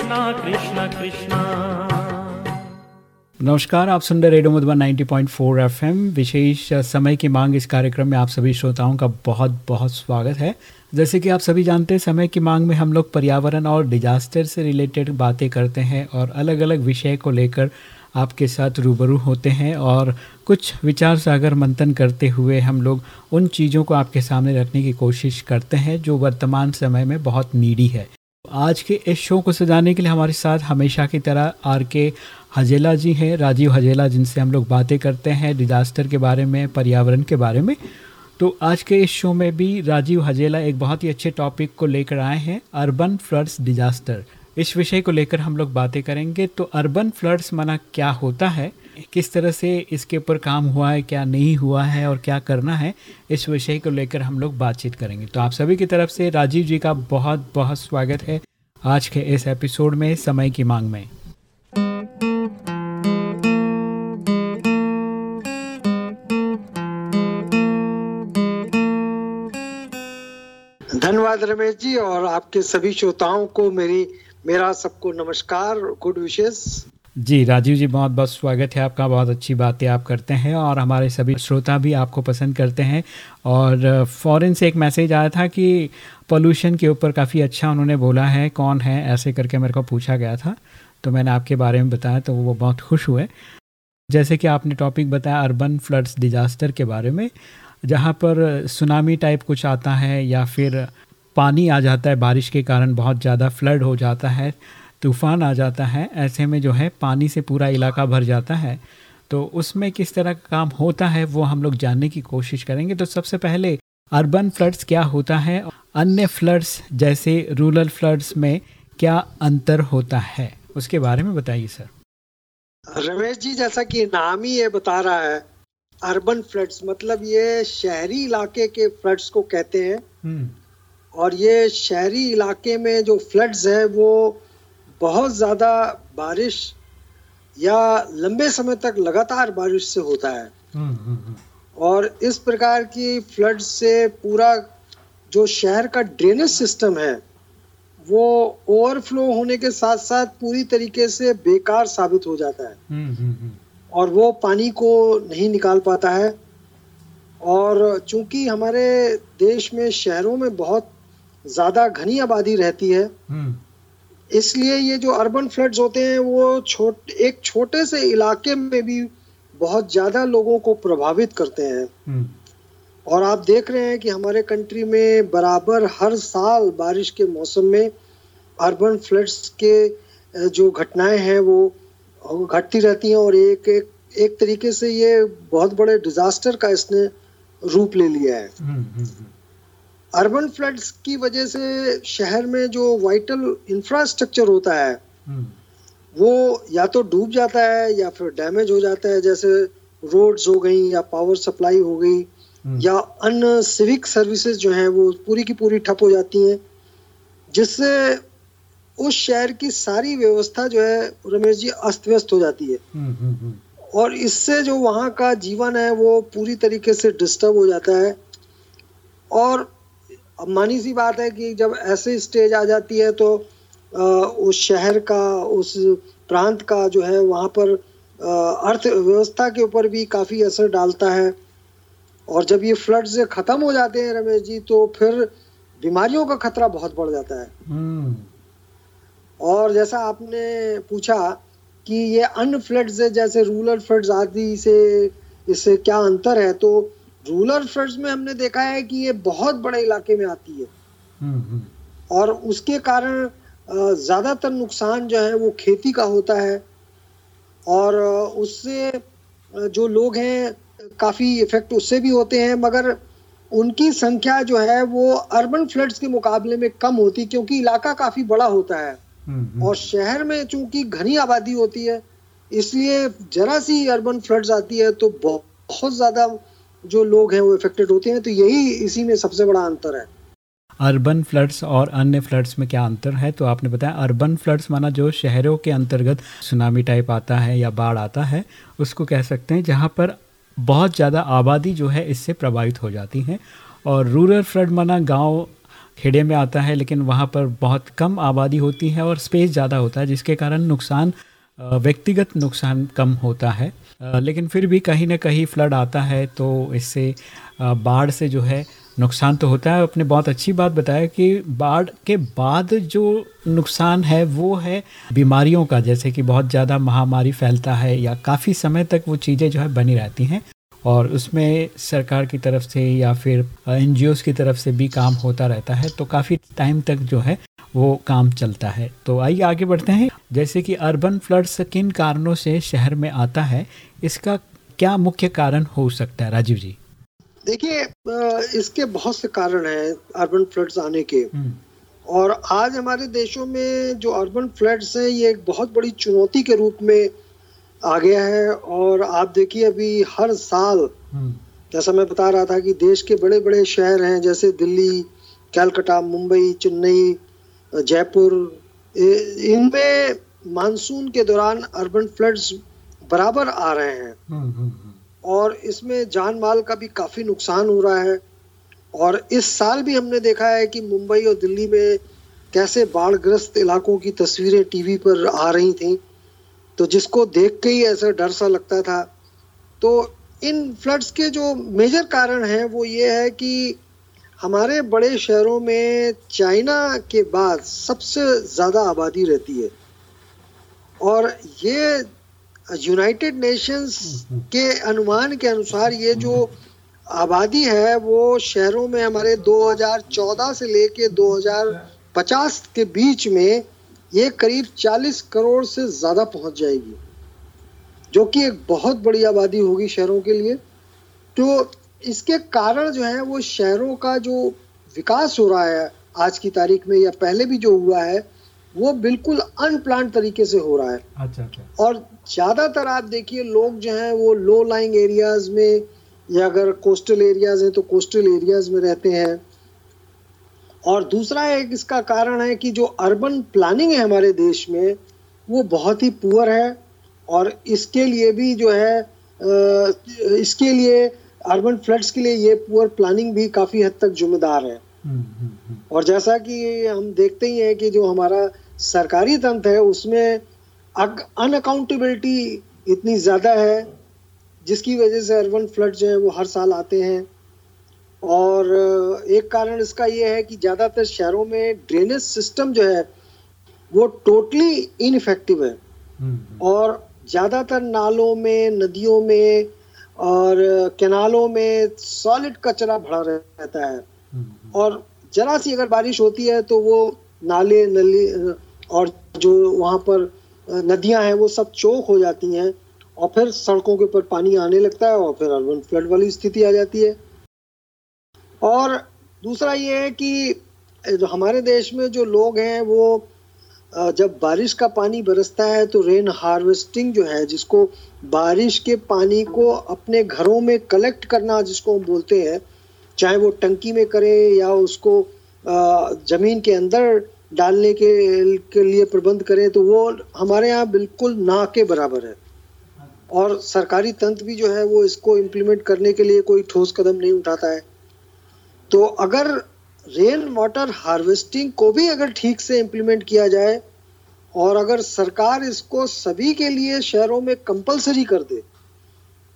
कृष्णा, कृष्ण, कृष्णा। नमस्कार, आप सुन रहे रेडियो मधुबन 90.4 एफएम। विशेष समय की मांग इस कार्यक्रम में आप सभी श्रोताओं का बहुत बहुत स्वागत है। जैसे कि आप सभी जानते हैं, समय की मांग में हम लोग पर्यावरण और डिजास्टर से रिलेटेड बातें करते हैं और अलग अलग विषय को लेकर आपके साथ रूबरू होते हैं और कुछ विचार सागर मंथन करते हुए हम लोग उन चीज़ों को आपके सामने रखने की कोशिश करते हैं जो वर्तमान समय में बहुत नीडी है। आज के इस शो को सजाने के लिए हमारे साथ हमेशा की तरह आर के हजेला जी हैं। राजीव हजेला, जिनसे हम लोग बातें करते हैं डिजास्टर के बारे में, पर्यावरण के बारे में। तो आज के इस शो में भी राजीव हजेला एक बहुत ही अच्छे टॉपिक को लेकर आए हैं अर्बन फ्लड्स डिजास्टर इस विषय को लेकर हम लोग बातें करेंगे। तो अर्बन फ्लड्स मना क्या होता है? किस तरह से इसके ऊपर काम हुआ है, क्या नहीं हुआ है और क्या करना है? इस विषय को लेकर हम लोग बातचीत करेंगे। तो आप सभी की तरफ़ से राजीव जी का बहुत बहुत स्वागत है। आज के इस एपिसोड में समय की मांग में। धन्यवाद रमेश जी और आपके सभी श्रोताओं को मेरी, मेरा सबको नमस्कार, गुड विशेष। जी, राजीव जी, बहुत बहुत स्वागत है आपका, बहुत अच्छी बातें आप करते हैं और हमारे सभी श्रोता भी आपको पसंद करते हैं। और फॉरेन से एक मैसेज आया था कि पोल्यूशन के ऊपर काफ़ी अच्छा उन्होंने बोला है, कौन है, ऐसे करके मेरे को पूछा गया था तो मैंने आपके बारे में बताया तो वो बहुत खुश हुए। जैसे कि आपने टॉपिक बताया अर्बन फ्लड्स डिजास्टर के बारे में, जहाँ पर सुनामी टाइप कुछ आता है या फिर पानी आ जाता है, बारिश के कारण बहुत ज़्यादा फ्लड हो जाता है तूफ़ान आ जाता है ऐसे में जो है पानी से पूरा इलाका भर जाता है। तो उसमें किस तरह का काम होता है वो हम लोग जानने की कोशिश करेंगे। तो सबसे पहले अर्बन फ्लड्स क्या होता है अन्य फ्लड्स जैसे रूरल फ्लड्स में क्या अंतर होता है उसके बारे में बताइए सर। रमेश जी जैसा कि नाम ही ये बता रहा है अर्बन फ्लड्स मतलब ये शहरी इलाके के फ्लड्स को कहते हैं। हम्म। और ये शहरी इलाके में जो फ्लड्स है वो बहुत ज़्यादा बारिश या लंबे समय तक लगातार बारिश से होता है हम्म, हम्म, हम्म। और इस प्रकार की फ्लड से पूरा जो शहर का ड्रेनेज सिस्टम है वो ओवरफ्लो होने के साथ साथ पूरी तरीके से बेकार साबित हो जाता है और वो पानी को नहीं निकाल पाता है और चूँकि हमारे देश में शहरों में बहुत ज़्यादा घनी आबादी रहती है। इसलिए ये जो अर्बन फ्लड्स होते हैं वो छोट एक छोटे से इलाके में भी बहुत ज़्यादा लोगों को प्रभावित करते हैं। हम्म। और आप देख रहे हैं कि हमारे कंट्री में बराबर हर साल बारिश के मौसम में अर्बन फ्लड्स के जो घटनाएँ हैं वो घटती रहती हैं और एक एक एक तरीके से ये बहुत बड़े डिजास्टर का इसने रूप ले लिया है। हम्म, अर्बन फ्लड्स की वजह से शहर में जो वाइटल इंफ्रास्ट्रक्चर होता है हम्म। वो या तो डूब जाता है या फिर डैमेज हो जाता है जैसे रोड्स हो गई या पावर सप्लाई हो गई हम्म। या अन्य सिविक सर्विसेज़ जो हैं वो पूरी की पूरी ठप हो जाती हैं जिससे उस शहर की सारी व्यवस्था जो है रमेश जी अस्त व्यस्त हो जाती है हम्म, और इससे जो वहाँ का जीवन है वो पूरी तरीके से डिस्टर्ब हो जाता है और अब मानी सी बात है कि जब ऐसे स्टेज आ जाती है तो आ, उस शहर का उस प्रांत का जो है वहाँ पर अर्थव्यवस्था के ऊपर भी काफ़ी असर डालता है और जब ये फ्लड्स ख़त्म हो जाते हैं रमेश जी तो फिर बीमारियों का खतरा बहुत बढ़ जाता है हम्म। और जैसा आपने पूछा कि ये अन्य फ्लड्स जैसे रूरल फ्लड्स आदि से इससे क्या अंतर है तो रूरल फ्लड्स में हमने देखा है कि ये बहुत बड़े इलाके में आती है। हम्म, हम्म। और उसके कारण ज़्यादातर नुकसान जो है वो खेती का होता है। और उससे जो लोग हैं काफ़ी इफ़ेक्ट उससे भी होते हैं मगर उनकी संख्या जो है वो अर्बन फ्लड्स के मुकाबले में कम होती क्योंकि इलाका काफ़ी बड़ा होता है। हम्म, और शहर में चूँकि घनी आबादी होती है इसलिए जरा सी अर्बन फ्लड्स आती है तो बहुत ज़्यादा जो लोग हैं वो इफेक्टेड होते हैं तो यही इसी में सबसे बड़ा अंतर है। अर्बन फ्लड्स और अन्य फ्लड्स में क्या अंतर है? तो आपने बताया अर्बन फ्लड्स माना जो शहरों के अंतर्गत सुनामी टाइप आता है या बाढ़ आता है, उसको कह सकते हैं, जहाँ पर बहुत ज़्यादा आबादी जो है इससे प्रभावित हो जाती है। और रूरल फ्लड माना गाँव खेड़े में आता है, लेकिन वहाँ पर बहुत कम आबादी होती है और स्पेस ज़्यादा होता है, जिसके कारण नुकसान व्यक्तिगत नुकसान कम होता है। लेकिन फिर भी कहीं ना कहीं फ्लड आता है तो इससे बाढ़ से जो है नुकसान तो होता है। आपने बहुत अच्छी बात बताया कि बाढ़ के बाद जो नुकसान है, वो है बीमारियों का। जैसे कि बहुत ज़्यादा महामारी फैलता है या काफ़ी समय तक वो चीज़ें जो है बनी रहती हैं। और उसमें सरकार की तरफ़ से या फिर एन की तरफ़ से भी काम होता रहता है तो काफ़ी टाइम तक जो है वो काम चलता है। तो आइए आगे बढ़ते हैं। जैसे कि अर्बन फ्लड्स किन कारणों से शहर में आता है इसका क्या मुख्य कारण हो सकता है? राजीव जी। देखिए इसके बहुत से कारण हैं अर्बन फ्लड्स आने के। हम्म। और आज हमारे देशों में जो अर्बन फ्लड्स हैं ये एक बहुत बड़ी चुनौती के रूप में आ गया है और आप देखिए अभी हर साल हम्म। जैसा मैं बता रहा था कि देश के बड़े बड़े शहर हैं जैसे दिल्ली कैलकाटा मुंबई चेन्नई जयपुर इनमें मानसून के दौरान अर्बन फ्लड्स बराबर आ रहे हैं हम्म, हम्म। और इसमें जान माल का भी काफ़ी नुकसान हो रहा है और इस साल भी हमने देखा है कि मुंबई और दिल्ली में कैसे बाढ़ग्रस्त इलाकों की तस्वीरें टीवी पर आ रही थी तो जिसको देख के ही ऐसा डर सा लगता था। तो इन फ्लड्स के जो मेजर कारण हैं, वो ये है कि हमारे बड़े शहरों में चाइना के बाद सबसे ज़्यादा आबादी रहती है। और ये यूनाइटेड नेशंस के अनुमान के अनुसार ये जो आबादी है, वो शहरों में हमारे 2014 से लेके 2050 के बीच में ये करीब 40 करोड़ से ज़्यादा पहुँच जाएगी जो कि एक बहुत बड़ी आबादी होगी शहरों के लिए। तो इसके कारण जो है वो शहरों का जो विकास हो रहा है आज की तारीख में या पहले भी जो हुआ है वो बिल्कुल अनप्लान तरीके से हो रहा है। अच्छा अच्छा। और ज़्यादातर आप देखिए लोग जो हैं वो लो लाइंग एरियाज़ में या अगर कोस्टल एरियाज़ हैं तो कोस्टल एरियाज़ में रहते हैं। और दूसरा एक इसका कारण है कि जो अर्बन प्लानिंग है हमारे देश में वो बहुत ही पुअर है और इसके लिए भी जो है इसके लिए अर्बन फ्लड्स के लिए ये पुअर प्लानिंग भी काफ़ी हद तक जिम्मेदार है हम्म, हम्म, हम्म। और जैसा कि हम देखते ही हैं कि जो हमारा सरकारी तंत्र है उसमें अनअकाउंटेबिलिटी इतनी ज़्यादा है जिसकी वजह से अर्बन फ्लड जो है वो हर साल आते हैं और एक कारण इसका यह है कि ज़्यादातर शहरों में ड्रेनेज सिस्टम जो है वो टोटली इनफेक्टिव है। और ज़्यादातर नालों में नदियों में और कैनालों में सॉलिड कचरा भरा रहता है। हम्म। और जरा सी अगर बारिश होती है तो वो नाले नली और जो वहाँ पर नदियाँ हैं वो सब चौक हो जाती हैं और फिर सड़कों के ऊपर पानी आने लगता है और फिर अर्बन फ्लड वाली स्थिति आ जाती है। और दूसरा ये है कि जो हमारे देश में जो लोग हैं वो जब बारिश का पानी बरसता है तो रेन हार्वेस्टिंग जो है जिसको बारिश के पानी को अपने घरों में कलेक्ट करना जिसको हम बोलते हैं चाहे वो टंकी में करें या उसको ज़मीन के अंदर डालने के, के लिए प्रबंध करें तो वो हमारे यहाँ बिल्कुल ना के बराबर है। और सरकारी तंत्र भी जो है वो इसको इम्प्लीमेंट करने के लिए कोई ठोस कदम नहीं उठाता है। तो अगर रेन वाटर हार्वेस्टिंग को भी अगर ठीक से इम्प्लीमेंट किया जाए और अगर सरकार इसको सभी के लिए शहरों में कंपलसरी कर दे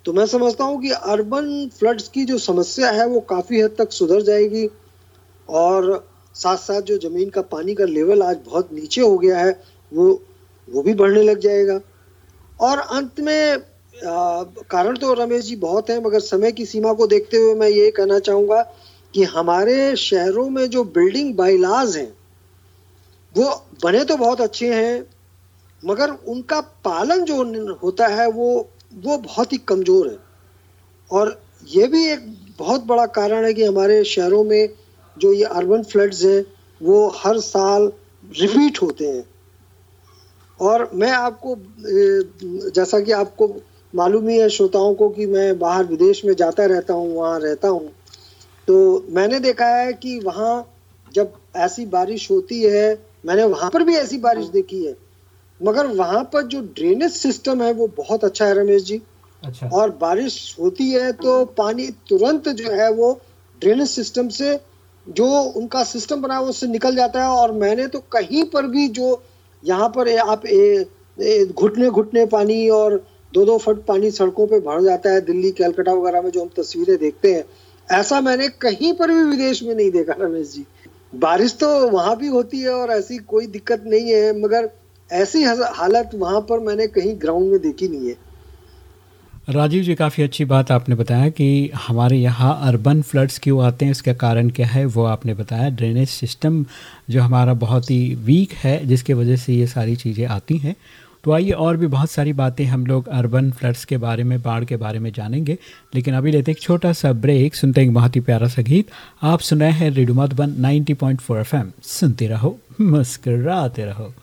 तो मैं समझता हूँ कि अर्बन फ्लड्स की जो समस्या है वो काफ़ी हद तक सुधर जाएगी और साथ साथ जो ज़मीन का पानी का लेवल आज बहुत नीचे हो गया है वो वो भी बढ़ने लग जाएगा। और अंत में आ, कारण तो रमेश जी बहुत हैं मगर समय की सीमा को देखते हुए मैं ये कहना चाहूँगा कि हमारे शहरों में जो बिल्डिंग बाइलाज हैं, वो बने तो बहुत अच्छे हैं, मगर उनका पालन जो होता है वो वो बहुत ही कमज़ोर है। और ये भी एक बहुत बड़ा कारण है कि हमारे शहरों में जो ये अर्बन फ्लड्स हैं, वो हर साल रिपीट होते हैं। और मैं आपको जैसा कि आपको मालूम ही है, श्रोताओं को कि मैं बाहर विदेश में जाता रहता हूँ, वहाँ रहता हूँ। तो मैंने देखा है कि वहाँ जब ऐसी बारिश होती है मैंने वहाँ पर भी ऐसी बारिश देखी है। मगर वहाँ पर जो ड्रेनेज सिस्टम है वो बहुत अच्छा है रमेश जी। अच्छा। और बारिश होती है तो पानी तुरंत जो है वो ड्रेनेज सिस्टम से जो उनका सिस्टम बना है उससे निकल जाता है। और मैंने तो कहीं पर भी जो यहाँ पर आप घुटने घुटने पानी और दो दो फुट पानी सड़कों पे भर जाता है दिल्ली कैलकाटा वगैरह में जो हम तस्वीरें देखते हैं ऐसा मैंने कहीं पर भी विदेश में नहीं देखा, रमेश जी। बारिश तो वहाँ भी होती है और ऐसी कोई दिक्कत नहीं है, मगर ऐसी हालत वहाँ पर मैंने कहीं ग्राउंड में देखी नहीं है। राजीव जी, काफ़ी अच्छी बात आपने बताया कि हमारे यहाँ अर्बन फ्लड्स क्यों आते हैं, इसका कारण क्या है, वो आपने बताया। ड्रेनेज सिस्टम जो हमारा बहुत ही वीक है, जिसके वजह से ये सारी चीज़ें आती हैं। तो आइए और भी बहुत सारी बातें हम लोग अर्बन फ्लड्स के बारे में, बाढ़ के बारे में जानेंगे। लेकिन अभी लेते एक छोटा सा ब्रेक, सुनते हैं बहुत ही प्यारा सा गीत। आप सुनाए हैं रेडियो मधुबन 90.4 एफएम। सुनते रहो, मुस्कराते रहो।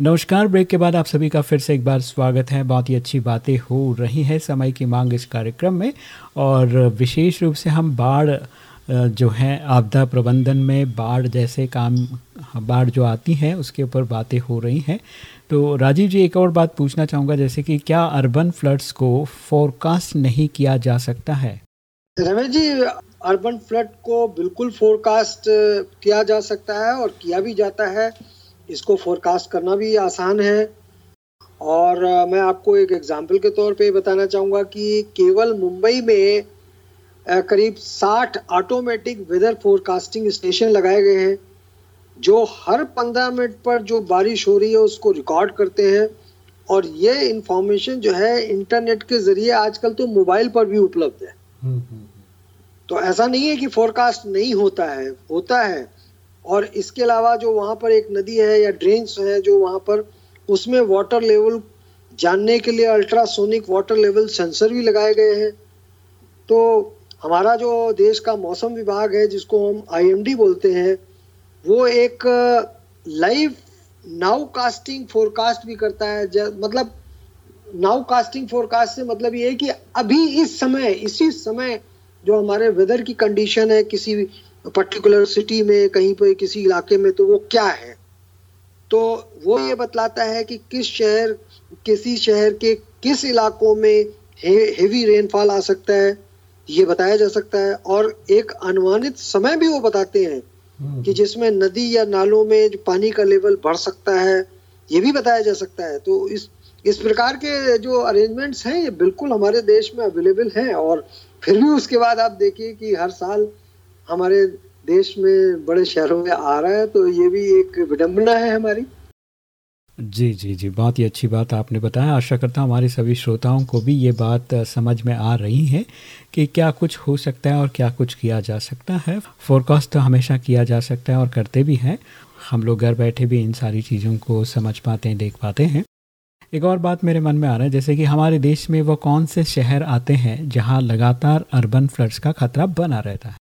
नमस्कार, ब्रेक के बाद आप सभी का फिर से एक बार स्वागत है। बहुत ही अच्छी बातें हो रही हैं समय की मांग इस कार्यक्रम में। और विशेष रूप से हम बाढ़ जो है आपदा प्रबंधन में बाढ़ जैसे काम बाढ़ जो आती हैं, उसके ऊपर बातें हो रही हैं। तो राजीव जी, एक और बात पूछना चाहूँगा, जैसे कि क्या अर्बन फ्लड्स को फोरकास्ट नहीं किया जा सकता है? रमेश जी, अर्बन फ्लड को बिल्कुल फोरकास्ट किया जा सकता है और किया भी जाता है। इसको फोरकास्ट करना भी आसान है। और मैं आपको एक एग्ज़ाम्पल के तौर पे बताना चाहूँगा कि केवल मुंबई में करीब 60 ऑटोमेटिक वेदर फोरकास्टिंग स्टेशन लगाए गए हैं जो हर 15 मिनट पर जो बारिश हो रही है उसको रिकॉर्ड करते हैं। और ये इंफॉर्मेशन जो है इंटरनेट के ज़रिए आजकल तो मोबाइल पर भी उपलब्ध है। हम्म, हम्म, हम्म। तो ऐसा नहीं है कि फोरकास्ट नहीं होता है होता है। और इसके अलावा जो वहाँ पर एक नदी है या ड्रेन्स है जो वहाँ पर उसमें वाटर लेवल जानने के लिए अल्ट्रासोनिक वाटर लेवल सेंसर भी लगाए गए हैं। तो हमारा जो देश का मौसम विभाग है जिसको हम आईएमडी बोलते हैं वो एक लाइव नाउ कास्टिंग फोरकास्ट भी करता है। मतलब नाउ कास्टिंग फोरकास्ट से मतलब ये है कि अभी इस समय इसी समय जो हमारे वेदर की कंडीशन है किसी पर्टिकुलर सिटी में कहीं पर किसी इलाके में तो वो क्या है? तो वो ये बतलाता है कि किस शहर किसी शहर के किस इलाकों में हे, हेवी रेनफॉल आ सकता है। ये बताया जा सकता है और एक अनुमानित समय भी वो बताते हैं हम्म। कि जिसमें नदी या नालों में जो पानी का लेवल बढ़ सकता है ये भी बताया जा सकता है तो इस इस प्रकार के जो अरेंजमेंट्स हैं ये बिल्कुल हमारे देश में अवेलेबल हैं और फिर भी उसके बाद आप देखिए कि हर साल हमारे देश में बड़े शहरों में आ रहा है तो ये भी एक विडम्बना है हमारी जी जी जी, बहुत ही अच्छी बात आपने बताया। आशा करता हूँ हमारे सभी श्रोताओं को भी ये बात समझ में आ रही है कि क्या कुछ हो सकता है और क्या कुछ किया जा सकता है। फोरकास्ट तो हमेशा किया जा सकता है और करते भी हैं। हम लोग घर बैठे भी इन सारी चीज़ों को समझ पाते हैं, देख पाते हैं। एक और बात मेरे मन में आ रहा है, जैसे कि हमारे देश में वो कौन से शहर आते हैं जहाँ लगातार अर्बन फ्लड्स का खतरा बना रहता है?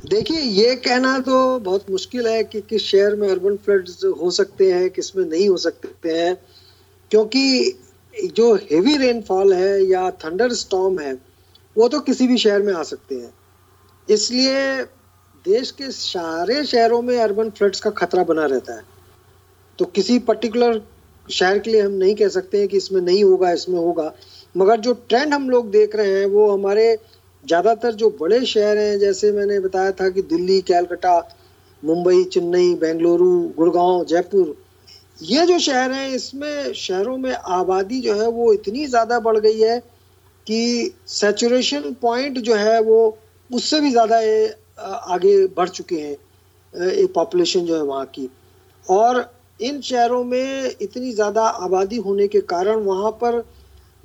देखिए, ये कहना तो बहुत मुश्किल है कि किस शहर में अर्बन फ्लड्स हो सकते हैं किसमें नहीं हो सकते हैं, क्योंकि जो हेवी रेनफॉल है या थंडर स्टॉम है, वो तो किसी भी शहर में आ सकते हैं। इसलिए देश के सारे शहरों में अर्बन फ्लड्स का खतरा बना रहता है। तो किसी पर्टिकुलर शहर के लिए हम नहीं कह सकते हैं कि इसमें नहीं होगा, इसमें होगा, मगर जो ट्रेंड हम लोग देख रहे हैं, वो हमारे ज़्यादातर जो बड़े शहर हैं, जैसे मैंने बताया था कि दिल्ली, कैलकटा, मुंबई, चेन्नई, बेंगलुरु, गुड़गांव, जयपुर, ये जो शहर हैं, इसमें शहरों में आबादी जो है वो इतनी ज़्यादा बढ़ गई है कि सेचुरेशन पॉइंट जो है वो उससे भी ज़्यादा आगे बढ़ चुके हैं ये पॉपुलेशन जो है वहाँ की। और इन शहरों में इतनी ज़्यादा आबादी होने के कारण वहाँ पर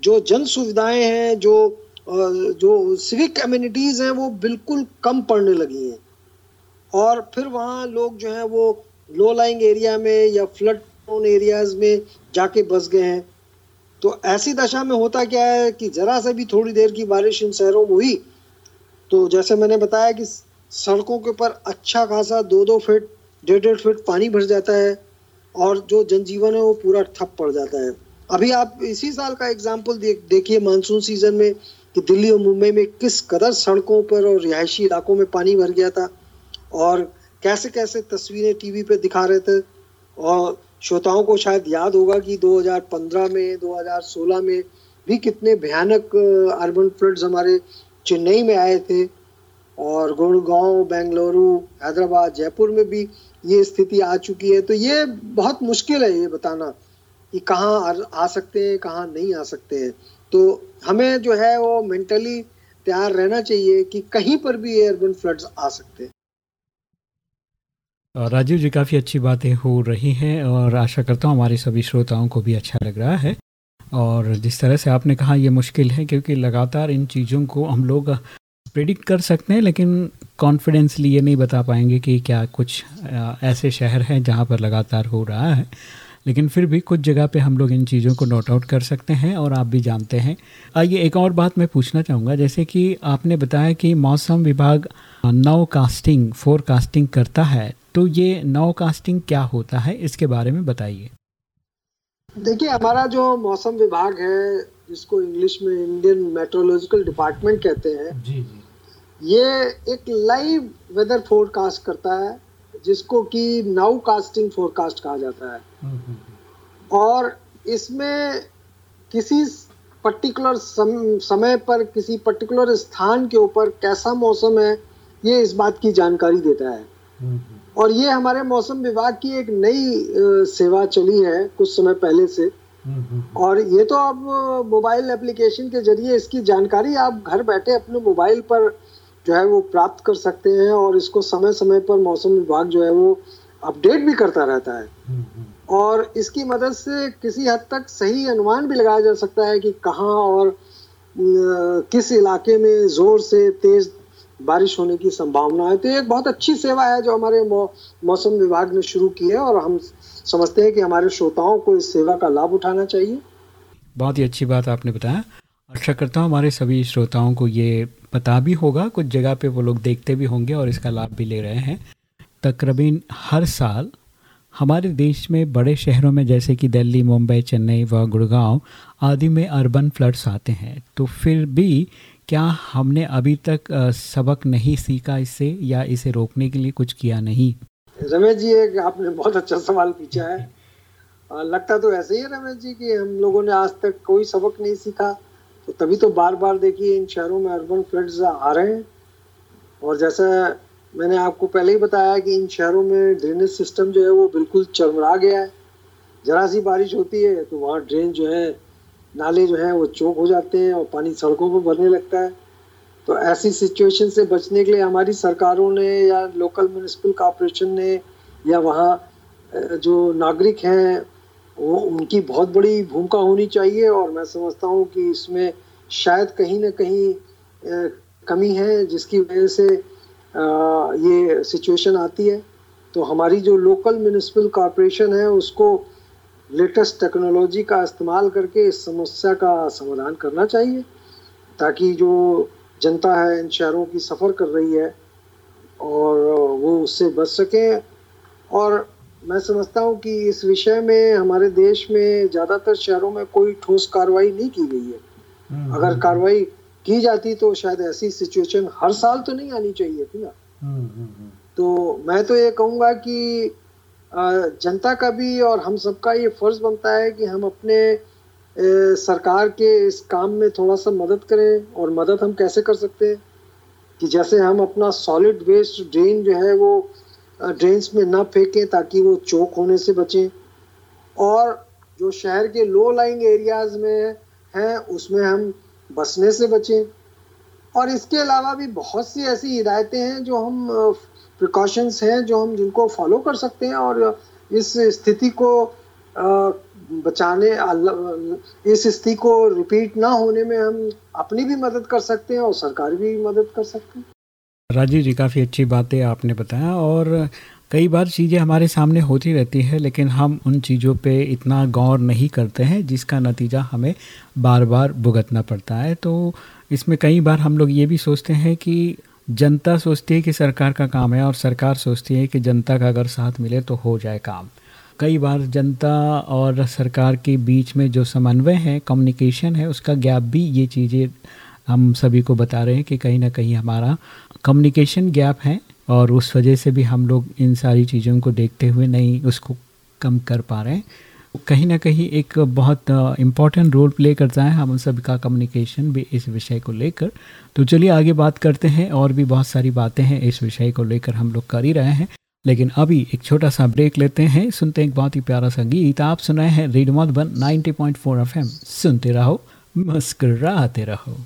जो जन सुविधाएँ हैं, जो जो सिविक कम्युनिटीज़ हैं, वो बिल्कुल कम पड़ने लगी हैं। और फिर वहाँ लोग जो हैं, वो लो लाइंग एरिया में या फ्लड प्रोन एरियाज़ में जाके बस गए हैं। तो ऐसी दशा में होता क्या है कि ज़रा से भी थोड़ी देर की बारिश इन शहरों में हुई तो जैसे मैंने बताया कि सड़कों के ऊपर अच्छा खासा दो दो फीट डेढ़ डेढ़ फीट पानी भर जाता है और जो जनजीवन है, वो पूरा ठप पड़ जाता है। अभी आप इसी साल का एग्ज़ाम्पल देखिए मानसून सीज़न में कि दिल्ली और मुंबई में किस कदर सड़कों पर और रिहायशी इलाकों में पानी भर गया था और कैसे कैसे तस्वीरें टीवी पे दिखा रहे थे। और श्रोताओं को शायद याद होगा कि 2015 में 2016 में भी कितने भयानक अर्बन फ्लड्स हमारे चेन्नई में आए थे। और गुड़गांव, बेंगलुरु, हैदराबाद, जयपुर में भी ये स्थिति आ चुकी है। तो ये बहुत मुश्किल है ये बताना कि कहाँ आ सकते हैं, कहाँ नहीं आ सकते हैं। तो हमें जो है वो मेंटली तैयार रहना चाहिए कि कहीं पर भी अर्बन फ्लड्स आ सकते हैं। राजीव जी, काफ़ी अच्छी बातें हो रही हैं और आशा करता हूँ हमारे सभी श्रोताओं को भी अच्छा लग रहा है। और जिस तरह से आपने कहा, ये मुश्किल है क्योंकि लगातार इन चीज़ों को हम लोग प्रिडिक्ट कर सकते हैं, लेकिन कॉन्फिडेंसली ये नहीं बता पाएँगे कि क्या कुछ ऐसे शहर हैं जहाँ पर लगातार हो रहा है। लेकिन फिर भी कुछ जगह पे हम लोग इन चीज़ों को नोट आउट कर सकते हैं और आप भी जानते हैं। आइए एक और बात मैं पूछना चाहूँगा जैसे कि आपने बताया कि मौसम विभाग नौ कास्टिंग फोरकास्टिंग करता है तो ये नौ कास्टिंग क्या होता है इसके बारे में बताइए। देखिए हमारा जो मौसम विभाग है जिसको इंग्लिश में इंडियन मेट्रोलॉजिकल डिपार्टमेंट कहते हैं जी जी। ये एक लाइव वेदर फोरकास्ट करता है। जिसको कि नाउ कास्टिंग फोरकास्ट कहा जाता है। हम्म, हम्म, हम्म। और इसमें किसी पर्टिकुलर सम, समय पर किसी पर्टिकुलर स्थान के ऊपर कैसा मौसम है ये इस बात की जानकारी देता है। और ये हमारे मौसम विभाग की एक नई सेवा चली है कुछ समय पहले से। और ये तो आप मोबाइल एप्लीकेशन के ज़रिए इसकी जानकारी आप घर बैठे अपने मोबाइल पर जो है वो प्राप्त कर सकते हैं और इसको समय समय पर मौसम विभाग जो है वो अपडेट भी करता रहता है। और इसकी मदद से किसी हद तक सही अनुमान भी लगाया जा सकता है कि कहाँ और किस इलाके में ज़ोर से तेज बारिश होने की संभावना है। तो एक बहुत अच्छी सेवा है जो हमारे मौसम विभाग ने शुरू की है और हम समझते हैं कि हमारे श्रोताओं को इस सेवा का लाभ उठाना चाहिए। बहुत ही अच्छी बात आपने बताया। आशा करता हूँ हमारे सभी श्रोताओं को ये पता भी होगा, कुछ जगह पे वो लोग देखते भी होंगे और इसका लाभ भी ले रहे हैं। तकरीबन हर साल हमारे देश में बड़े शहरों में, जैसे कि दिल्ली, मुंबई, चेन्नई व गुड़गांव आदि में अर्बन फ्लड्स आते हैं। तो फिर भी क्या हमने अभी तक सबक नहीं सीखा इससे या इसे रोकने के लिए कुछ किया नहीं? रमेश जी, एक आपने बहुत अच्छा सवाल पूछा है। लगता तो ऐसे ही है रमेश जी कि हम लोगों ने आज तक कोई सबक नहीं सीखा। तो तभी तो बार बार देखिए इन शहरों में अर्बन फ्लड्स आ रहे हैं। और जैसा मैंने आपको पहले ही बताया कि इन शहरों में ड्रेनेज सिस्टम जो है वो बिल्कुल चरमरा गया है। जरा सी बारिश होती है तो वहाँ ड्रेन जो है, नाले जो हैं वो चौक हो जाते हैं और पानी सड़कों पर भरने लगता है। तो ऐसी सिचुएशन से बचने के लिए हमारी सरकारों ने या लोकल म्यूनिसिपल कॉरपोरेशन ने या वहाँ जो नागरिक हैं वो उनकी बहुत बड़ी भूमिका होनी चाहिए और मैं समझता हूँ कि इसमें शायद कहीं ना कहीं कमी है, जिसकी वजह से ये सिचुएशन आती है। तो हमारी जो लोकल म्यूनिसिपल कॉरपोरेशन है, उसको लेटेस्ट टेक्नोलॉजी का इस्तेमाल करके इस समस्या का समाधान करना चाहिए, ताकि जो जनता है, इन शहरों की सफ़र कर रही है, और वो उससे बच सकें। और मैं समझता हूँ कि इस विषय में हमारे देश में ज़्यादातर शहरों में कोई ठोस कार्रवाई नहीं की गई है। हम्म, अगर हम्म। कार्रवाई की जाती तो शायद ऐसी सिचुएशन हर साल तो नहीं आनी चाहिए थी ना। हम्म, तो मैं तो ये कहूँगा कि जनता का भी और हम सबका ये फ़र्ज़ बनता है कि हम अपने सरकार के इस काम में थोड़ा सा मदद करें और मदद हम कैसे कर सकते हैं कि जैसे हम अपना सॉलिड वेस्ट ड्रेन जो है वो ड्रेन्स में ना फेंकें ताकि वो चौक होने से बचें। और जो शहर के लो लाइंग एरियाज़ में हैं, उसमें हम बसने से बचें। और इसके अलावा भी बहुत सी ऐसी हिदायतें हैं जो हम प्रिकॉशंस हैं जो हम जिनको फॉलो कर सकते हैं और इस स्थिति को बचाने इस स्थिति को रिपीट ना होने में हम अपनी भी मदद कर सकते हैं और सरकार भी मदद कर सकते हैं। राजीव जी, काफ़ी अच्छी बातें आपने बताया और कई बार चीज़ें हमारे सामने होती रहती है, लेकिन हम उन चीज़ों पे इतना गौर नहीं करते हैं जिसका नतीजा हमें बार बार भुगतना पड़ता है। तो इसमें कई बार हम लोग ये भी सोचते हैं कि जनता सोचती है कि सरकार का काम है और सरकार सोचती है कि जनता का अगर साथ मिले तो हो जाए काम। कई बार जनता और सरकार के बीच में जो समन्वय है कम्युनिकेशन है, उसका गैप भी ये चीज़ें हम सभी को बता रहे हैं कि कहीं ना कहीं हमारा कम्युनिकेशन गैप है और उस वजह से भी हम लोग इन सारी चीज़ों को देखते हुए नहीं उसको कम कर पा रहे हैं। कहीं ना कहीं एक बहुत इंपॉर्टेंट रोल प्ले करता है हम सभी का कम्युनिकेशन भी इस विषय को लेकर। तो चलिए आगे बात करते हैं और भी बहुत सारी बातें हैं इस विषय को लेकर हम लोग कर ही रहे हैं। लेकिन अभी एक छोटा सा ब्रेक लेते हैं। सुनते हैं एक बहुत ही प्यारा सा गीत। आप सुनाए हैं रेडियो मधुबन 90.4 एफएम। सुनते रहो, मुस्कुराते रहो।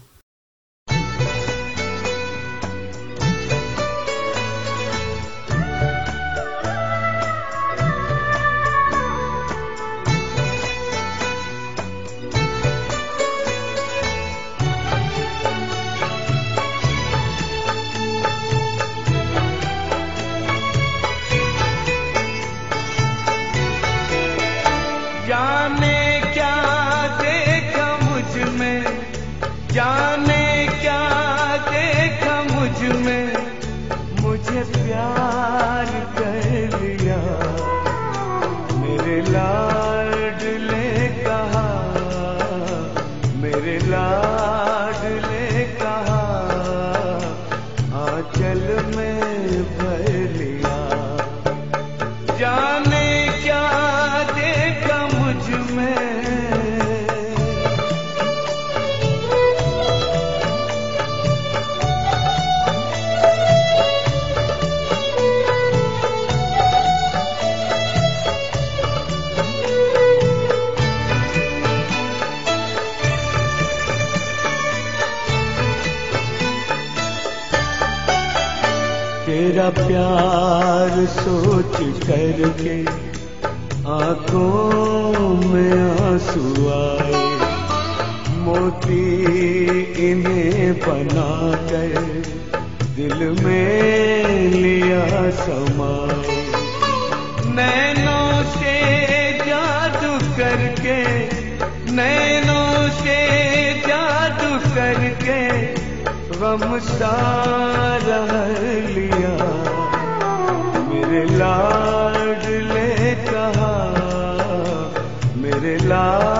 मेरे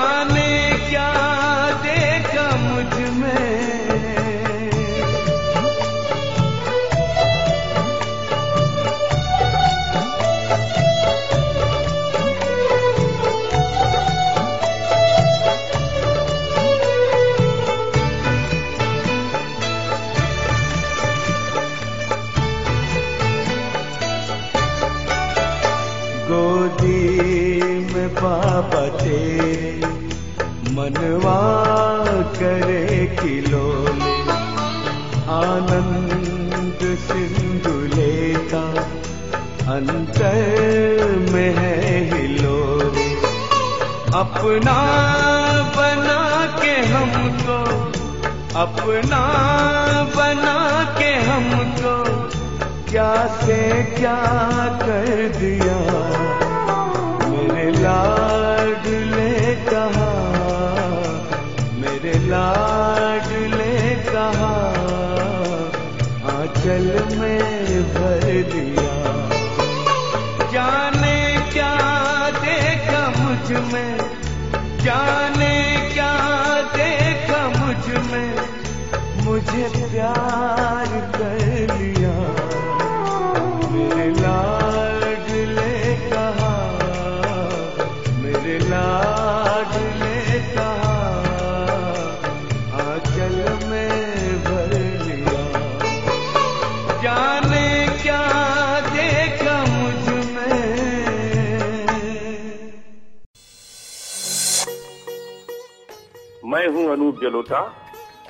जाने अपना बना के हमको, अपना बना के हमको, क्या से क्या कर दिया? मेरे लाडले कहा, मेरे लाडले कहा, आंचल में भर मुझे प्यार कर लिया। मेरे लाडले कहा। मेरे लाडले कहा। आंचल में भर लिया। जाने क्या देखा मुझमें। मैं हूँ अनूप जलोटा।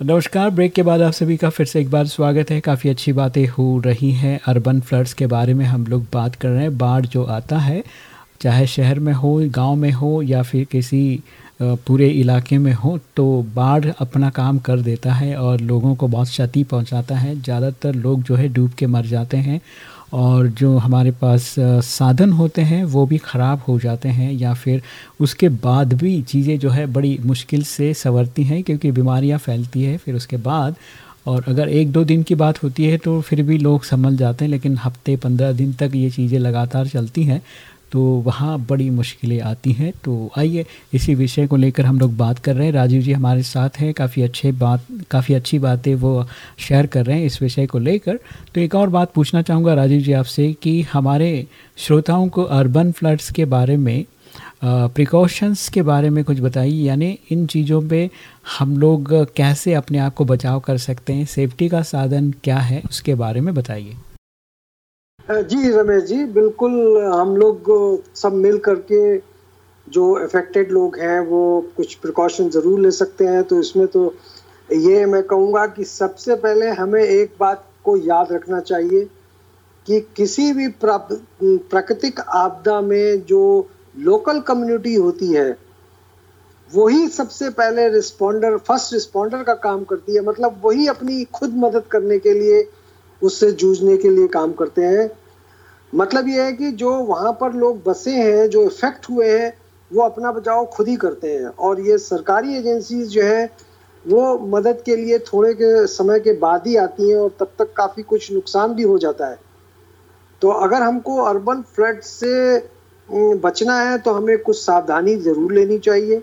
नमस्कार, ब्रेक के बाद आप सभी का फिर से एक बार स्वागत है। काफ़ी अच्छी बातें हो रही हैं। अर्बन फ्लड्स के बारे में हम लोग बात कर रहे हैं। बाढ़ जो आता है, चाहे शहर में हो, गाँव में हो, या फिर किसी पूरे इलाके में हो तो बाढ़ अपना काम कर देता है और लोगों को बहुत क्षति पहुंचाता है। ज़्यादातर लोग जो है डूब के मर जाते हैं और जो हमारे पास साधन होते हैं, वो भी ख़राब हो जाते हैं या फिर उसके बाद भी चीज़ें जो है बड़ी मुश्किल से संवरती हैं क्योंकि बीमारियाँ फैलती है फिर उसके बाद। और अगर एक दो दिन की बात होती है तो फिर भी लोग संभल जाते हैं, लेकिन हफ़्ते पंद्रह दिन तक ये चीज़ें लगातार चलती हैं। तो वहाँ बड़ी मुश्किलें आती हैं। तो आइए, इसी विषय को लेकर हम लोग बात कर रहे हैं। राजीव जी हमारे साथ हैं, काफ़ी अच्छे बात, काफ़ी अच्छी बातें वो शेयर कर रहे हैं इस विषय को लेकर। तो एक और बात पूछना चाहूँगा राजीव जी आपसे कि हमारे श्रोताओं को अर्बन फ्लड्स के बारे में प्रिकॉशंस के बारे में कुछ बताइए। यानी इन चीज़ों पे हम लोग कैसे अपने आप को बचाव कर सकते हैं? सेफ्टी का साधन क्या है? उसके बारे में बताइए। जी रमेश जी, बिल्कुल हम लोग सब मिल करके जो अफेक्टेड लोग हैं, वो कुछ प्रिकॉशन ज़रूर ले सकते हैं। तो इसमें तो ये मैं कहूँगा कि सबसे पहले हमें एक बात को याद रखना चाहिए कि किसी भी प्राकृतिक आपदा में जो लोकल कम्युनिटी होती है, वही सबसे पहले रिस्पोंडर फ़र्स्ट रिस्पोंडर का काम करती है। मतलब वही अपनी खुद मदद करने के लिए उससे जूझने के लिए काम करते हैं। मतलब ये है कि जो वहाँ पर लोग बसे हैं, जो इफ़ेक्ट हुए हैं, वो अपना बचाव खुद ही करते हैं। और ये सरकारी एजेंसी जो है, वो मदद के लिए थोड़े के समय के बाद ही आती हैं और तब तक काफ़ी कुछ नुकसान भी हो जाता है। तो अगर हमको अर्बन फ्लड से बचना है तो हमें कुछ सावधानी ज़रूर लेनी चाहिए।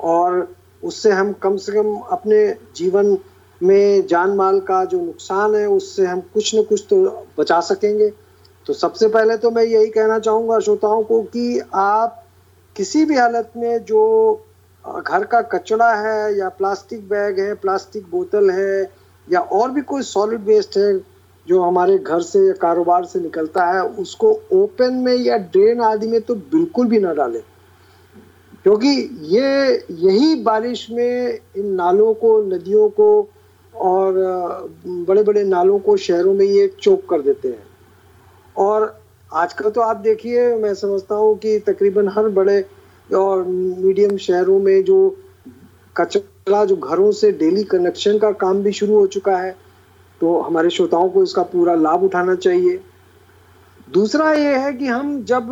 और उससे हम कम से कम अपने जीवन में जान माल का जो नुकसान है, उससे हम कुछ न कुछ तो बचा सकेंगे। तो सबसे पहले तो मैं यही कहना चाहूँगा श्रोताओं को कि आप किसी भी हालत में जो घर का कचरा है या प्लास्टिक बैग है, प्लास्टिक बोतल है या और भी कोई सॉलिड वेस्ट है जो हमारे घर से या कारोबार से निकलता है, उसको ओपन में या ड्रेन आदि में तो बिल्कुल भी ना डालें। क्योंकि ये, यही बारिश में इन नालों को, नदियों को और बड़े बड़े नालों को शहरों में ये चोक कर देते हैं। और आजकल तो आप देखिए, मैं समझता हूँ कि तकरीबन हर बड़े और मीडियम शहरों में जो कचरा, जो घरों से डेली कनेक्शन का काम भी शुरू हो चुका है तो हमारे श्रोताओं को इसका पूरा लाभ उठाना चाहिए। दूसरा ये है कि हम जब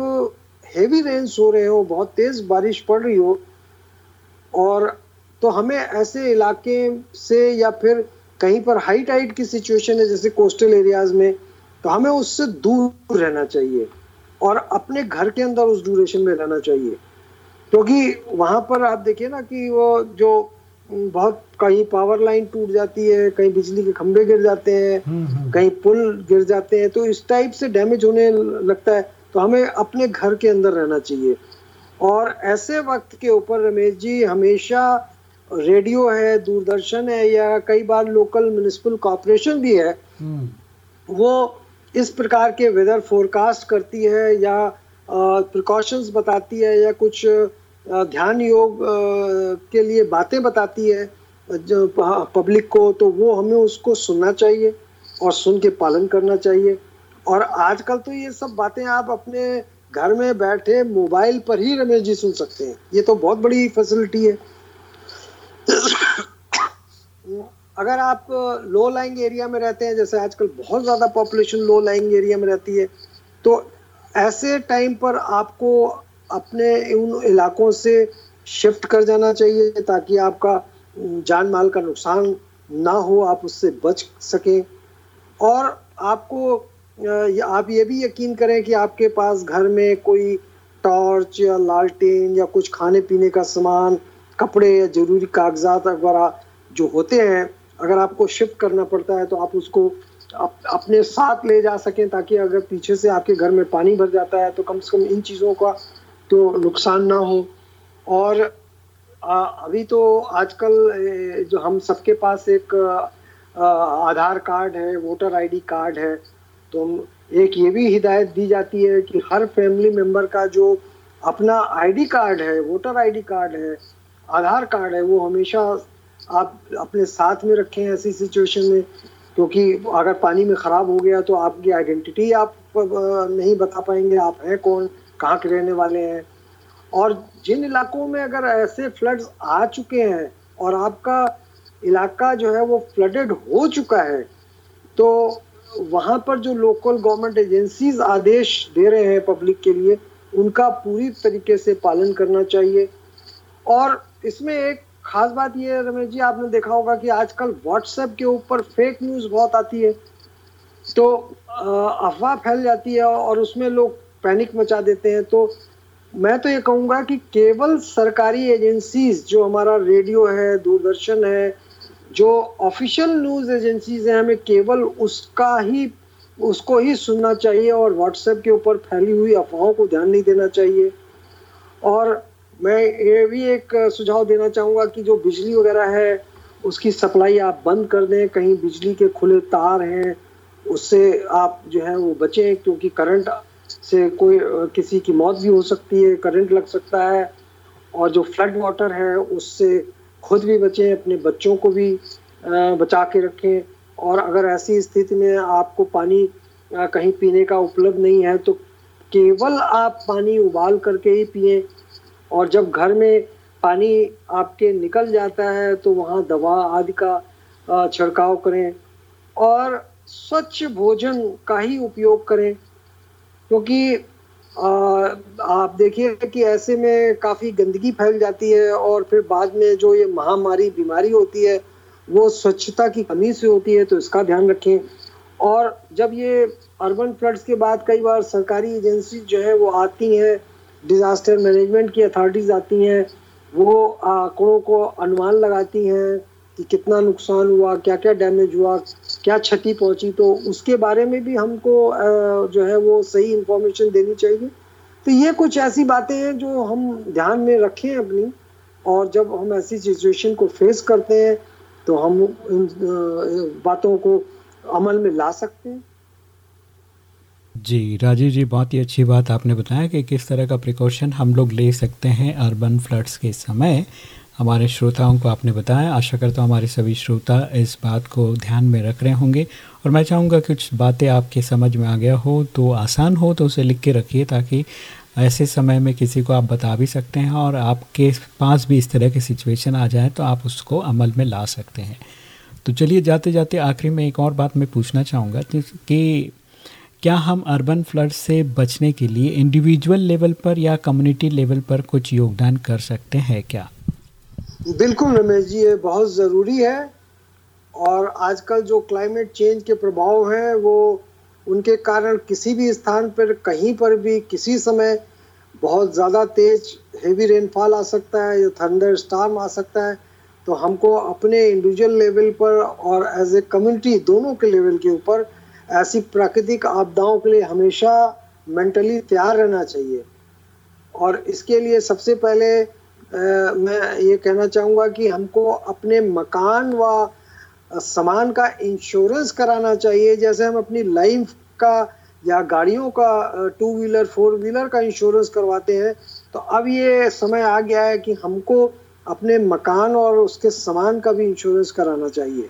हेवी रेंस हो रहे हो, बहुत तेज बारिश पड़ रही हो, और तो हमें ऐसे इलाके से या फिर कहीं पर हाई टाइड की सिचुएशन है जैसे कोस्टल एरियाज़ में तो हमें उससे दूर रहना चाहिए और अपने घर के अंदर उस ड्यूरेशन में रहना चाहिए। क्योंकि तो वहाँ पर आप देखिए ना कि वो जो बहुत कहीं पावर लाइन टूट जाती है कहीं बिजली के खंभे गिर जाते हैं कहीं पुल गिर जाते हैं तो इस टाइप से डैमेज होने लगता है तो हमें अपने घर के अंदर रहना चाहिए। और ऐसे वक्त के ऊपर रमेश जी हमेशा रेडियो है दूरदर्शन है या कई बार लोकल म्यूनिसिपल कॉरपोरेशन भी है वो इस प्रकार के वेदर फोरकास्ट करती है या प्रिकॉशंस बताती है या कुछ ध्यान योग के लिए बातें बताती है जो पब्लिक को तो वो हमें उसको सुनना चाहिए और सुन के पालन करना चाहिए। और आजकल तो ये सब बातें आप अपने घर में बैठे मोबाइल पर ही रमेश जी सुन सकते हैं। ये तो बहुत बड़ी फैसिलिटी है। अगर आप लो लाइंग एरिया में रहते हैं, जैसे आजकल बहुत ज़्यादा पॉपुलेशन लो लाइंग एरिया में रहती है तो ऐसे टाइम पर आपको अपने उन इलाकों से शिफ्ट कर जाना चाहिए ताकि आपका जान माल का नुकसान ना हो, आप उससे बच सकें। और आपको आप ये भी यकीन करें कि आपके पास घर में कोई टॉर्च या लालटेन या कुछ खाने पीने का सामान कपड़े या ज़रूरी कागजात वगैरह जो होते हैं अगर आपको शिफ्ट करना पड़ता है तो आप उसको अप, अपने साथ ले जा सकें ताकि अगर पीछे से आपके घर में पानी भर जाता है तो कम से कम इन चीज़ों का तो नुकसान ना हो। और आ, अभी तो आजकल जो हम सबके पास एक आधार कार्ड है वोटर आईडी कार्ड है तो एक ये भी हिदायत दी जाती है कि हर फैमिली मेंबर का जो अपना आईडी कार्ड है वोटर आईडी कार्ड है आधार कार्ड है, वो हमेशा आप अपने साथ में रखें ऐसी सिचुएशन में, क्योंकि अगर पानी में ख़राब हो गया तो आपकी आइडेंटिटी आप नहीं बता पाएँगे, आप हैं कौन, कहाँ के रहने वाले हैं। और जिन इलाकों में अगर ऐसे फ्लड्स आ चुके हैं और आपका इलाका जो है वो फ्लडेड हो चुका है तो वहाँ पर जो लोकल गवर्नमेंट एजेंसीज आदेश दे रहे हैं पब्लिक के लिए, उनका पूरी तरीके से पालन करना चाहिए। और इसमें एक खास बात ये है, रमेश जी, आपने देखा होगा कि आजकल व्हाट्सएप के ऊपर फेक न्यूज़ बहुत आती है। तो अफवाह फैल जाती है और उसमें लोग पैनिक मचा देते हैं। तो मैं तो ये कहूँगा कि केवल सरकारी एजेंसीज जो हमारा रेडियो है, दूरदर्शन है, जो ऑफिशियल न्यूज़ एजेंसीज हैं, हमें केवल उसका ही, उसको ही सुनना चाहिए और व्हाट्सएप के ऊपर फैली हुई अफवाहों को ध्यान नहीं देना चाहिए। और मैं ये भी एक सुझाव देना चाहूँगा कि जो बिजली वगैरह है, उसकी सप्लाई आप बंद कर दें, कहीं बिजली के खुले तार हैं, उससे आप जो है वो बचें, क्योंकि करंट से कोई किसी की मौत भी हो सकती है, करंट लग सकता है, और जो फ्लड वाटर है, उससे खुद भी बचें, अपने बच्चों को भी बचा के रखें, और अगर ऐसी स्थिति में आपको पानी कहीं पीने का उपलब्ध नहीं है तो केवल आप पानी उबाल करके ही पिए और जब घर में पानी आपके निकल जाता है तो वहाँ दवा आदि का छिड़काव करें और स्वच्छ भोजन का ही उपयोग करें। क्योंकि आप देखिए कि ऐसे में काफ़ी गंदगी फैल जाती है और फिर बाद में जो ये महामारी बीमारी होती है, वो स्वच्छता की कमी से होती है तो इसका ध्यान रखें। और जब ये अर्बन फ्लड्स के बाद कई बार सरकारी एजेंसी जो है, वो आती हैं डिज़ास्टर मैनेजमेंट की अथॉरिटीज़ आती हैं, वो आंकड़ों को अनुमान लगाती हैं कि कितना नुकसान हुआ क्या क्या डैमेज हुआ, क्या क्षति पहुँची तो उसके बारे में भी हमको जो है वो सही इंफॉर्मेशन देनी चाहिए। तो ये कुछ ऐसी बातें हैं जो हम ध्यान में रखें अपनी, और जब हम ऐसी सिचुएशन को फेस करते हैं तो हम इन बातों को अमल में ला सकते हैं। जी, राजीव जी, बहुत ही अच्छी बात आपने बताया कि किस तरह का प्रिकॉशन हम लोग ले सकते हैं अर्बन फ्लड्स के समय। हमारे श्रोताओं को आपने बताया। आशा करता हूँ हमारे सभी श्रोता इस बात को ध्यान में रख रहे होंगे। और मैं चाहूँगा कुछ बातें आपके समझ में आ गया हो तो आसान हो तो उसे लिख के रखिए ताकि ऐसे समय में किसी को आप बता भी सकते हैं और आपके पास भी इस तरह की सिचुएशन आ जाए तो आप उसको अमल में ला सकते हैं। तो चलिए जाते जाते आखिरी में एक और बात मैं पूछना चाहूँगा कि क्या हम अर्बन फ्लड से बचने के लिए इंडिविजुअल लेवल पर या कम्युनिटी लेवल पर कुछ योगदान कर सकते हैं क्या? बिल्कुल रमेश जी, ये बहुत ज़रूरी है और आजकल जो क्लाइमेट चेंज के प्रभाव हैं, वो उनके कारण किसी भी स्थान पर, कहीं पर भी, किसी समय बहुत ज़्यादा तेज हेवी रेनफॉल आ सकता है, या थंडर स्टार्म आ सकता है। तो हमको अपने इंडिविजुअल लेवल पर और एज ए कम्युनिटी दोनों के लेवल के ऊपर ऐसी प्राकृतिक आपदाओं के लिए हमेशा मेंटली तैयार रहना चाहिए। और इसके लिए सबसे पहले आ, मैं ये कहना चाहूँगा कि हमको अपने मकान व सामान का इंश्योरेंस कराना चाहिए। जैसे हम अपनी लाइफ का या गाड़ियों का टू व्हीलर फोर व्हीलर का इंश्योरेंस करवाते हैं तो अब ये समय आ गया है कि हमको अपने मकान और उसके सामान का भी इंश्योरेंस कराना चाहिए।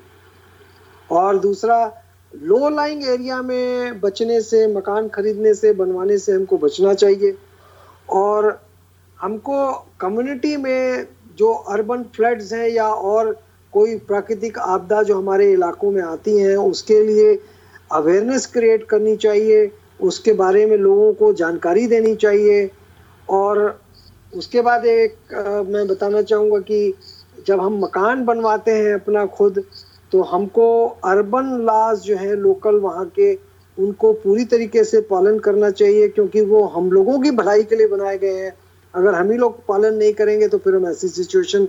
और दूसरा लो लाइंग एरिया में बचने से मकान खरीदने से बनवाने से हमको बचना चाहिए। और हमको कम्युनिटी में जो अर्बन फ्लड्स हैं या और कोई प्राकृतिक आपदा जो हमारे इलाकों में आती हैं उसके लिए अवेयरनेस क्रिएट करनी चाहिए। उसके बारे में लोगों को जानकारी देनी चाहिए। और उसके बाद एक आ, मैं बताना चाहूँगा कि जब हम मकान बनवाते हैं अपना खुद तो हमको अर्बन लॉज जो है लोकल वहाँ के, उनको पूरी तरीके से पालन करना चाहिए, क्योंकि वो हम लोगों की भलाई के लिए बनाए गए हैं। अगर हम ही लोग पालन नहीं करेंगे तो फिर हम ऐसी सिचुएशन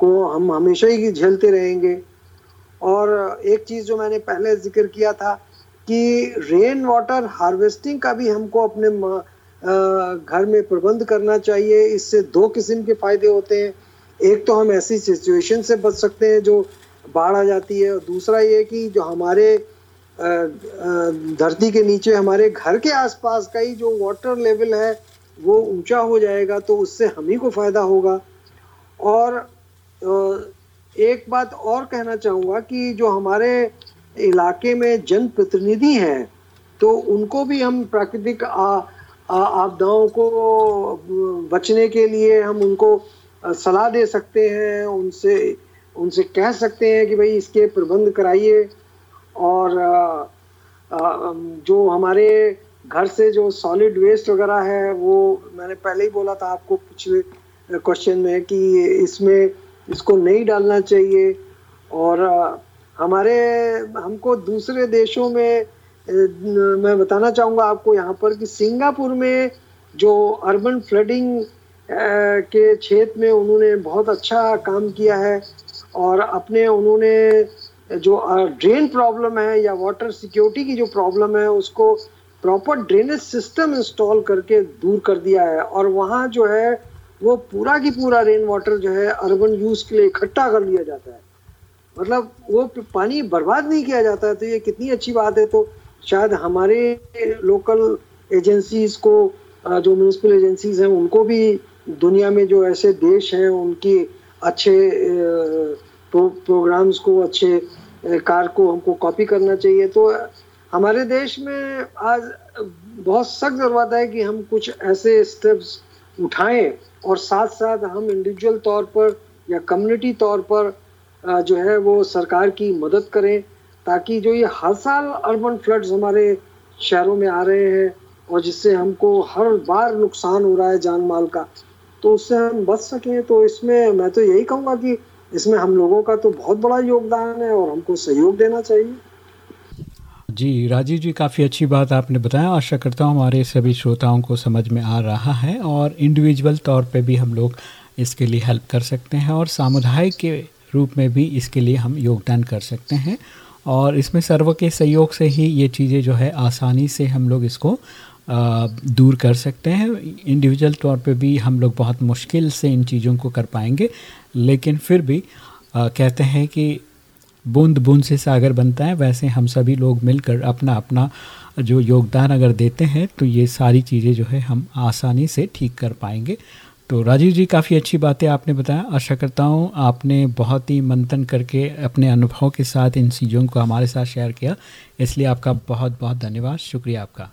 को हम हमेशा ही झेलते रहेंगे। और एक चीज़ जो मैंने पहले ज़िक्र किया था, कि रेन वाटर हार्वेस्टिंग का भी हमको अपने घर में प्रबंध करना चाहिए। इससे दो किस्म के फ़ायदे होते हैं। एक तो हम ऐसी सिचुएशन से बच सकते हैं, जो बाढ़ आ जाती है। और दूसरा ये कि जो हमारे धरती के नीचे, हमारे घर के आसपास का ही जो वाटर लेवल है, वो ऊँचा हो जाएगा तो उससे हम ही को फ़ायदा होगा। और एक बात और कहना चाहूँगा कि जो हमारे इलाके में जनप्रतिनिधि हैं तो उनको भी हम प्राकृतिक आपदाओं को बचने के लिए हम उनको सलाह दे सकते हैं, उनसे उनसे कह सकते हैं कि भाई इसके प्रबंध कराइए और जो हमारे घर से जो सॉलिड वेस्ट वगैरह है, वो मैंने पहले ही बोला था आपको पिछले क्वेश्चन में कि इसमें इसको नहीं डालना चाहिए और हमारे, हमको दूसरे देशों में मैं बताना चाहूँगा आपको यहाँ पर कि सिंगापुर में जो अर्बन फ्लडिंग के क्षेत्र में उन्होंने बहुत अच्छा काम किया है। और अपने उन्होंने जो ड्रेन प्रॉब्लम है या वाटर सिक्योरिटी की जो प्रॉब्लम है, उसको प्रॉपर ड्रेनेज सिस्टम इंस्टॉल करके दूर कर दिया है। और वहाँ जो है, वो पूरा की पूरा रेन वाटर जो है अर्बन यूज़ के लिए इकट्ठा कर लिया जाता है। मतलब वो पानी बर्बाद नहीं किया जाता है तो ये कितनी अच्छी बात है। तो शायद हमारे लोकल एजेंसीज को जो म्यूनसिपल एजेंसीज हैं, उनको भी दुनिया में जो ऐसे देश हैं, उनकी अच्छे प्रो, प्रोग्राम्स को अच्छे कार को हमको कॉपी करना चाहिए। तो हमारे देश में आज बहुत सख्त ज़रूरत है कि हम कुछ ऐसे स्टेप्स उठाएँ और साथ साथ हम इंडिविजुअल तौर पर या कम्युनिटी तौर पर जो है वो सरकार की मदद करें ताकि जो ये हर साल अर्बन फ्लड्स हमारे शहरों में आ रहे हैं और जिससे हमको हर बार नुकसान हो रहा है जान माल का। तो उससे हम बच सकें तो इसमें मैं तो यही कहूँगा कि इसमें हम लोगों का तो बहुत बड़ा योगदान है और हमको सहयोग देना चाहिए। जी, राजीव जी, काफ़ी अच्छी बात आपने बताया। आशा करता हूँ हमारे सभी श्रोताओं को समझ में आ रहा है और इंडिविजुअल तौर पे भी हम लोग इसके लिए हेल्प कर सकते हैं और सामुदायिक के रूप में भी इसके लिए हम योगदान कर सकते हैं। और इसमें सर्व के सहयोग से ही ये चीज़ें जो है आसानी से हम लोग इसको दूर कर सकते हैं। इंडिविजुअल तौर पे भी हम लोग बहुत मुश्किल से इन चीज़ों को कर पाएँगे। लेकिन फिर भी आ, कहते हैं कि बूंद बूंद से सागर बनता है। वैसे हम सभी लोग मिलकर अपना अपना जो योगदान अगर देते हैं तो ये सारी चीज़ें जो है हम आसानी से ठीक कर पाएँगे। तो राजीव जी काफ़ी अच्छी बातें आपने बताया। आशा करता हूँ आपने बहुत ही मंथन करके अपने अनुभव के साथ इन चीज़ों को हमारे साथ शेयर किया। इसलिए आपका बहुत बहुत धन्यवाद। शुक्रिया आपका।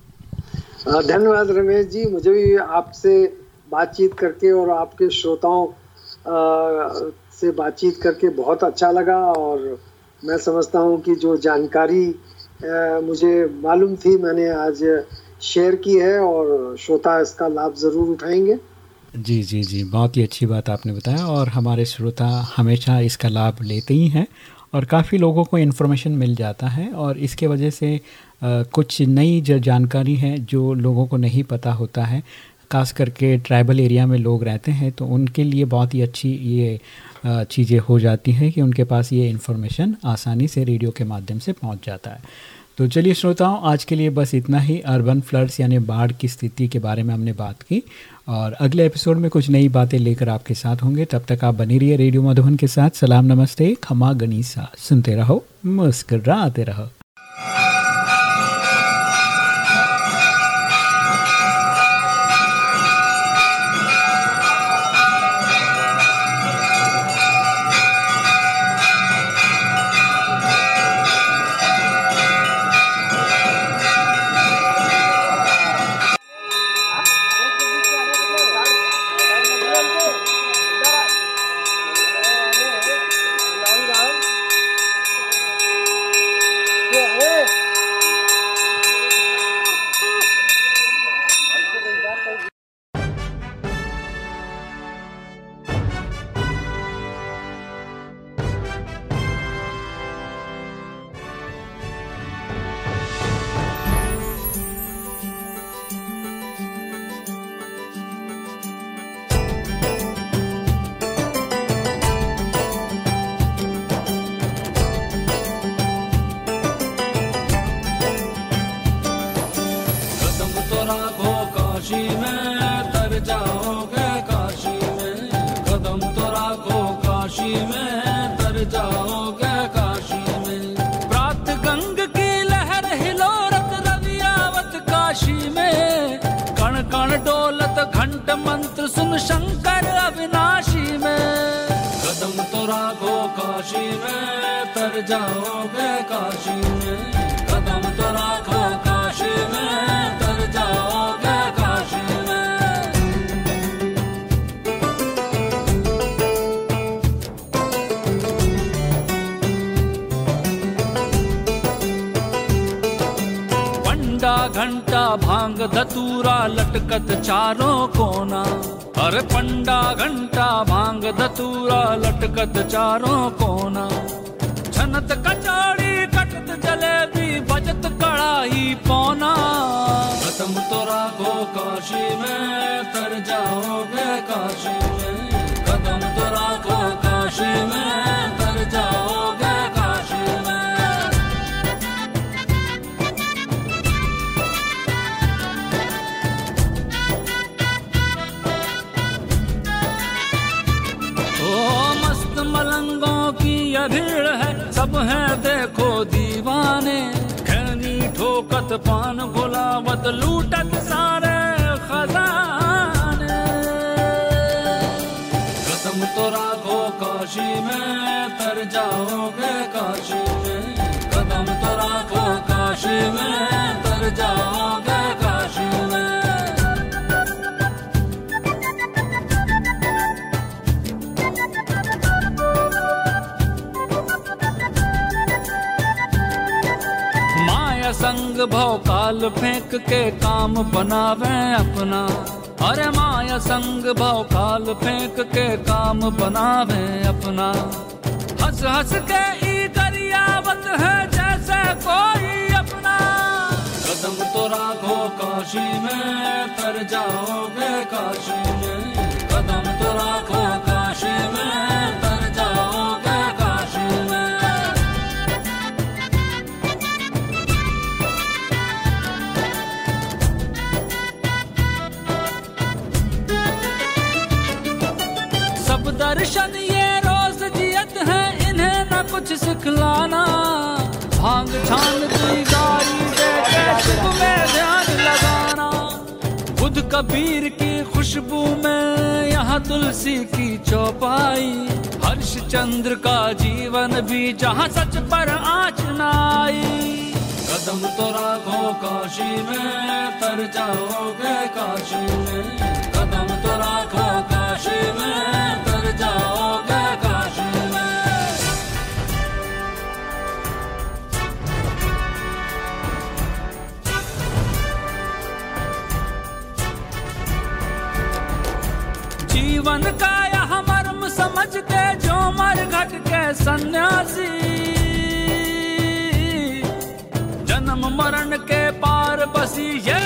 धन्यवाद रमेश जी, मुझे भी आपसे बातचीत करके और आपके श्रोताओं से बातचीत करके बहुत अच्छा लगा और मैं समझता हूँ कि जो जानकारी मुझे मालूम थी, मैंने आज शेयर की है और श्रोता इसका लाभ ज़रूर उठाएँगे। जी जी जी, बहुत ही अच्छी बात आपने बताया और हमारे श्रोता हमेशा इसका लाभ लेते ही हैं और काफ़ी लोगों को इन्फॉर्मेशन मिल जाता है और इसके वजह से कुछ नई जानकारी है जो लोगों को नहीं पता होता है। खास करके ट्राइबल एरिया में लोग रहते हैं तो उनके लिए बहुत ही अच्छी ये चीज़ें हो जाती हैं कि उनके पास ये इन्फॉर्मेशन आसानी से रेडियो के माध्यम से पहुँच जाता है। तो चलिए श्रोताओं, आज के लिए बस इतना ही। अर्बन फ्लड्स यानी बाढ़ की स्थिति के बारे में हमने बात की और अगले एपिसोड में कुछ नई बातें लेकर आपके साथ होंगे। तब तक आप बनी रहिए रेडियो मधुबन के साथ। सलाम, नमस्ते। खमा गनीसा। सुनते रहो, मुस्कराते रहो। काशी में तर जाओगे काशी में। कदम तो राखो काशी में तर जाओगे काशी में। प्रात गंग की लहर हिलो रत आवत काशी में। कण कण डोलत घंट मंत्र सुन शंकर अविनाशी में। कदम तो राखो काशी में तर जाओगे काशी में। भाँग धतूरा लटकत चारों कोना। अरे पंडा घंटा भाँग धतूरा लटकत चारों कोना। छनत कचौड़ी कटत जलेबी बजत कड़ाही पौना। खत्म तो राखो काशी में, तर जाओगे काशी में। कदम तो राखो काशी में, तर जाओगे ये भीड़ है सब है देखो दीवाने। खैनी ठोकत पान गुलावत लूटत सारे। भव काल फेंक के काम बनावे अपना। अरे माया संग भव काल फेंक के काम बनावे अपना। हंस हंस के ई गरियावत है जैसे कोई अपना। कदम तो राखो काशी में, तर जाओगे काशी में। कदम तो राखो काशी में भाँग छान गाड़ी के में ध्यान लगाना। बुध कबीर की खुशबू में यहाँ तुलसी की चौपाई। हर्ष चंद्र का जीवन भी जहाँ सच पर आँच न आई कदम तो राखो काशी में तर जाओगे काशी में। कदम तो राखो काशी में तर जाओगे जीवन का यह मर्म समझ के जो मर घट के सन्यासी। जन्म मरण के पार बसी ये